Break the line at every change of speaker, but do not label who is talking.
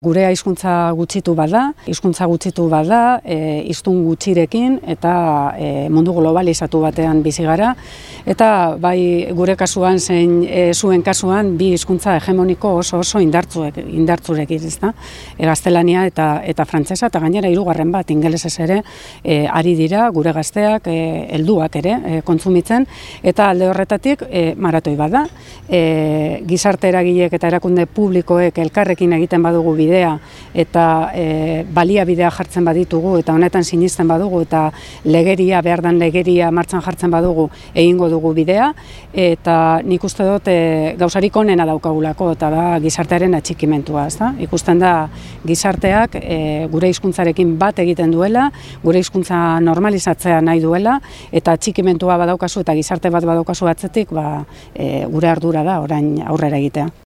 Gure hizkuntza gutxitu bada, hizkuntza gutxitu bada, e, iztun gutxirekin eta e, mundu globalizatu batean bizi gara eta bai gure kasuan zein e, zuen kasuan bi hizkuntza hegemoniko oso oso indartzuek indartzurekin, ezta? E, gaztelania eta eta frantsesa eta gainera hirugarren bat ingelesez ere e, ari dira gure gazteak e, helduak ere e, kontsumitzen eta alde horretatik e, maratoi bada. E, gizarte eragileek eta erakunde publikoek elkarrekin egiten badugu bidea eta e, baliabidea jartzen baditugu eta honetan sinisten badugu eta legeria behar den legeria martxan jartzen badugu egingo dugu bidea eta nik uste dut e, gauzarik onena daukagulako eta da gizartearen atxikimentua, ezta? Ikusten da gizarteak e, gure hizkuntzarekin bat egiten duela, gure hizkuntza normalizatzea nahi duela eta atxikimentua badaukazu eta gizarte bat badaukazu atzetik, ba, e, gure ardura da orain aurrera egitea.